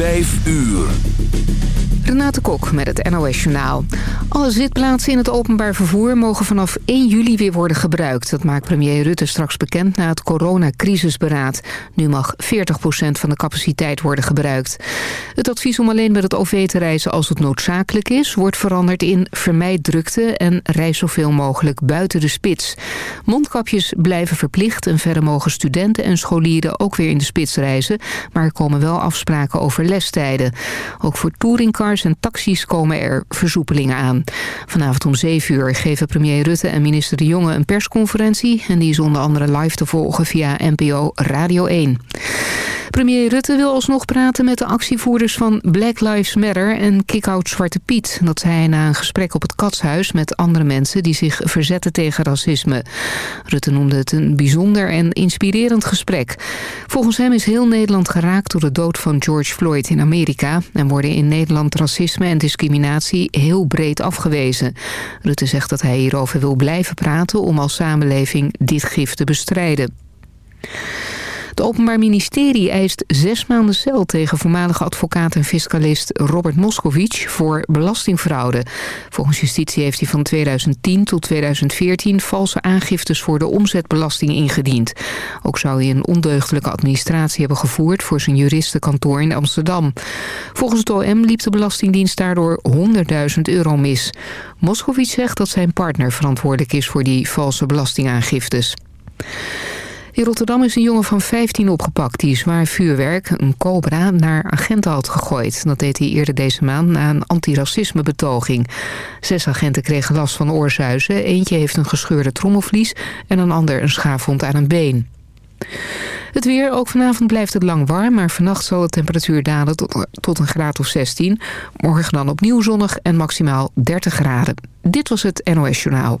Vijf uur. Renate Kok met het NOS Journaal. Alle zitplaatsen in het openbaar vervoer mogen vanaf 1 juli weer worden gebruikt. Dat maakt premier Rutte straks bekend na het coronacrisisberaad. Nu mag 40% van de capaciteit worden gebruikt. Het advies om alleen met het OV te reizen als het noodzakelijk is... wordt veranderd in vermijd drukte en reis zoveel mogelijk buiten de spits. Mondkapjes blijven verplicht en verder mogen studenten en scholieren ook weer in de spits reizen. Maar er komen wel afspraken over lestijden. Ook voor touringcars en taxis komen er versoepelingen aan. Vanavond om 7 uur geven premier Rutte en minister De Jonge een persconferentie... en die is onder andere live te volgen via NPO Radio 1. Premier Rutte wil alsnog praten met de actievoerders van Black Lives Matter en Kick-Out Zwarte Piet. Dat zei hij na een gesprek op het Katshuis met andere mensen die zich verzetten tegen racisme. Rutte noemde het een bijzonder en inspirerend gesprek. Volgens hem is heel Nederland geraakt door de dood van George Floyd in Amerika... en worden in Nederland racisme en discriminatie heel breed afgewezen. Rutte zegt dat hij hierover wil blijven praten om als samenleving dit gif te bestrijden. Het Openbaar Ministerie eist zes maanden cel tegen voormalige advocaat en fiscalist Robert Moskowitz voor belastingfraude. Volgens justitie heeft hij van 2010 tot 2014 valse aangiftes voor de omzetbelasting ingediend. Ook zou hij een ondeugdelijke administratie hebben gevoerd voor zijn juristenkantoor in Amsterdam. Volgens het OM liep de Belastingdienst daardoor 100.000 euro mis. Moskowitz zegt dat zijn partner verantwoordelijk is voor die valse belastingaangiftes. In Rotterdam is een jongen van 15 opgepakt die zwaar vuurwerk, een cobra, naar agenten had gegooid. Dat deed hij eerder deze maand na een antiracisme-betoging. Zes agenten kregen last van oorzuizen. Eentje heeft een gescheurde trommelvlies en een ander een schaafwond aan een been. Het weer, ook vanavond blijft het lang warm... maar vannacht zal de temperatuur dalen tot, tot een graad of 16. Morgen dan opnieuw zonnig en maximaal 30 graden. Dit was het NOS Journaal.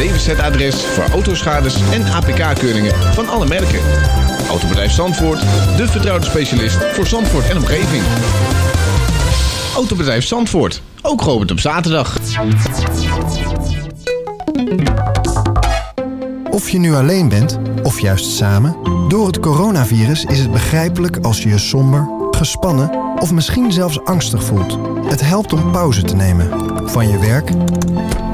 DWZ-adres voor autoschades en APK-keuringen van alle merken. Autobedrijf Zandvoort, de vertrouwde specialist voor Zandvoort en omgeving. Autobedrijf Zandvoort, ook geopend op zaterdag. Of je nu alleen bent, of juist samen... door het coronavirus is het begrijpelijk als je je somber, gespannen... of misschien zelfs angstig voelt. Het helpt om pauze te nemen. Van je werk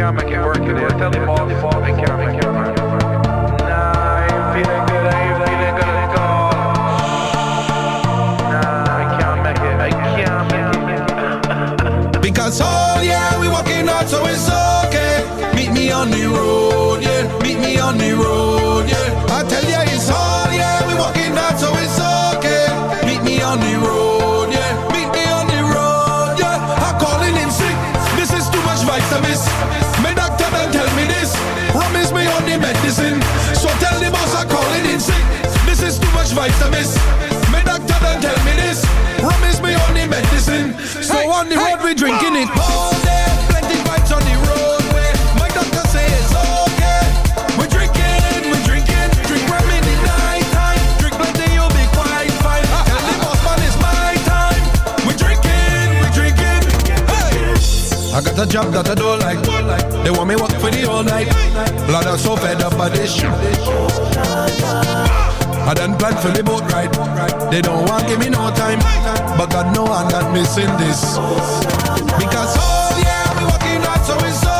Is can't make it work in here. Tell them all, I can't make it work. Nah, I ain't feeling good. I ain't feeling good at all. Nah, I can't make it. I can't make it. Because oh yeah, we working hard, so it's okay. Meet me on the road, yeah. Meet me on the road, yeah. Vitamins. My doctor done tell me this. Promise me on the medicine. So on the road we drinking it all day. Plenty vibes on the roadway. My doctor say it's okay. We drinking, we drinking, drink rum in the night time. Drink plenty, you'll be quite fine. Tell the boss man it's my time. We drinking, we drinking. Hey. I got a job that I don't like. They want me work for the all night. Blood, I'm so fed up by this shit. I done planned for the boat ride. They don't want give me no time, but God know I'm not missing this. Because oh yeah, we working hard, so it's okay.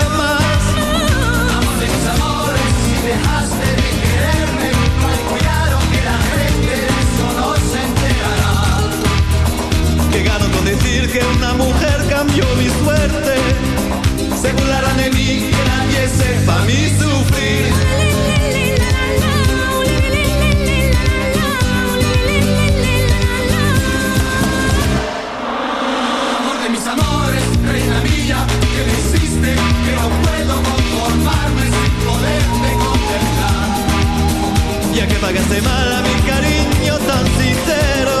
que una mujer cambió mi suerte. Se burlarán de mí, que nadie sepa mi sufrir. Amor de mis amores, reina mía, que me hiciste, que no puedo conformarme sin poderte contemplar. Ya que pagaste mal a mi cariño tan sincero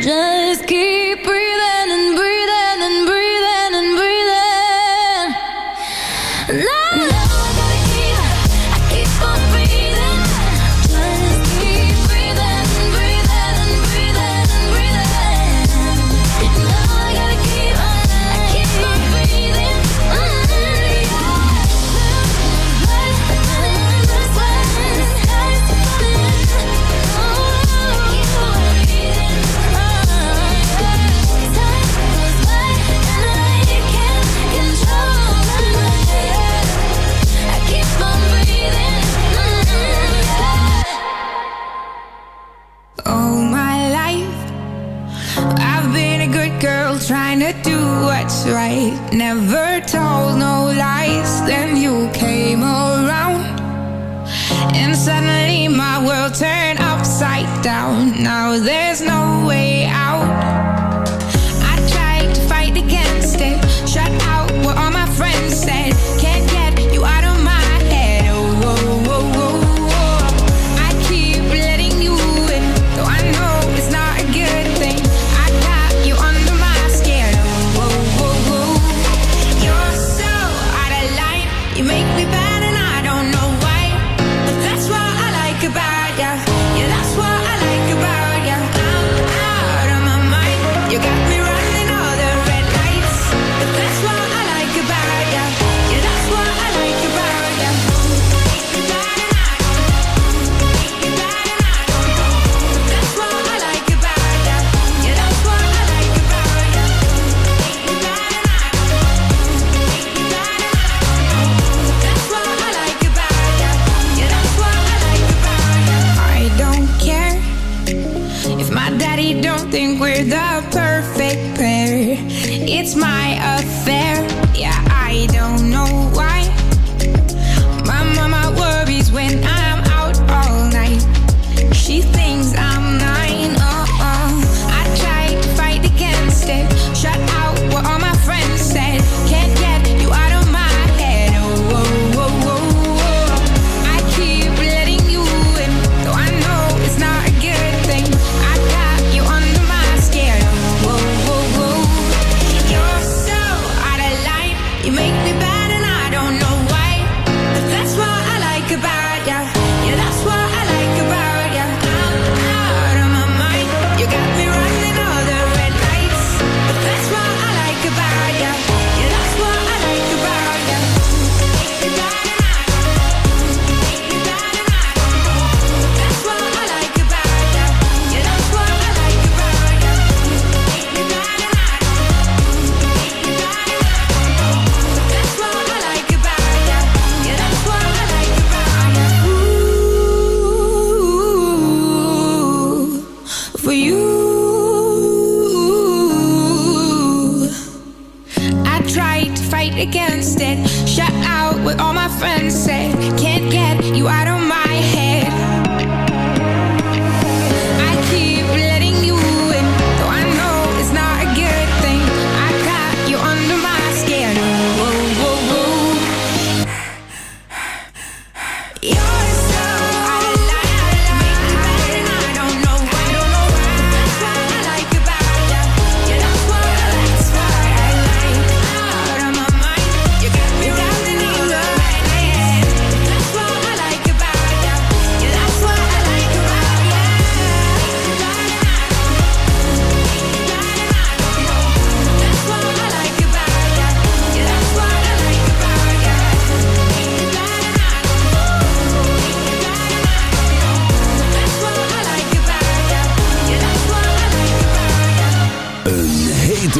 just keep The perfect pair. It's my affair. Yeah, I don't know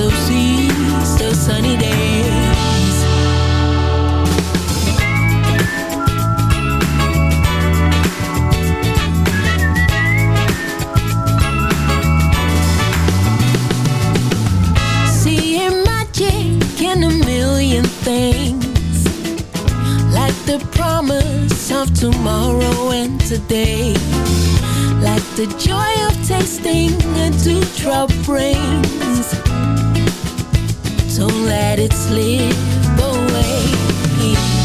so those sunny days. Magic in a million things Like the promise of tomorrow and today Like the joy of tasting a two-drop so let it slip away.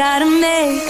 Gotta make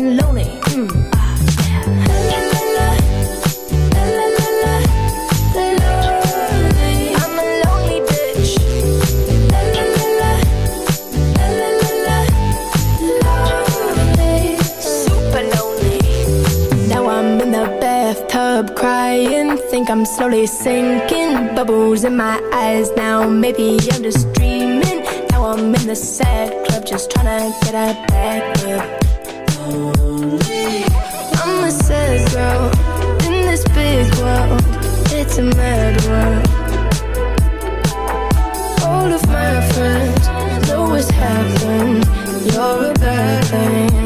and lonely. Mm. crying. Think I'm slowly sinking. Bubbles in my eyes now. Maybe I'm just dreaming. Now I'm in the sad club Just trying to get out back up. girl in this big world. It's a mad world. All of my friends know what's happened. You're a bad thing.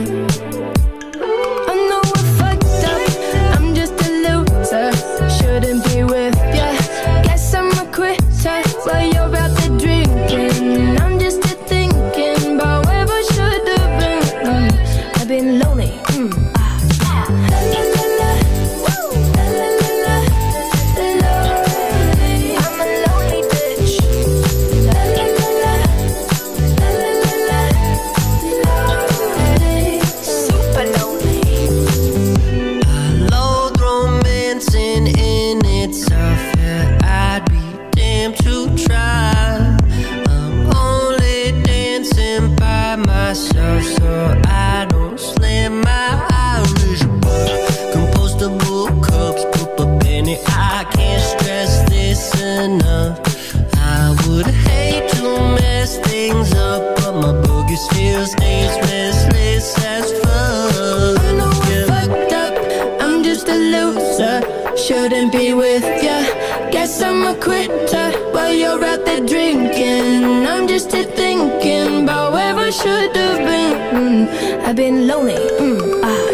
I'm a quitter but you're out there drinking. I'm just here thinking about where I should have been. Mm, I've been lonely. Mm, ah.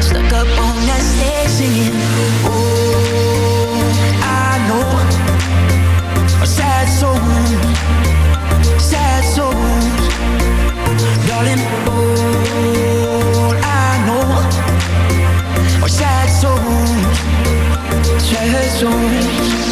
stuck up on that stage singing. Oh, I know a sad soul, sad souls, darling. All I know are sad souls, sad souls.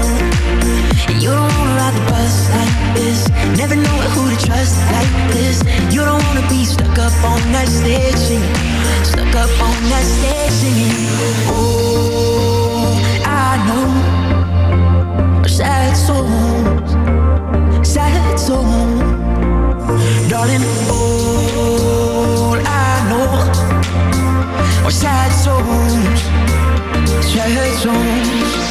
You don't wanna ride the bus like this, never know who to trust like this. You don't wanna be stuck up on that stage singing, stuck up on that stage singing. Oh, I know sad souls, sad souls, darling. All I know sad souls, sad souls.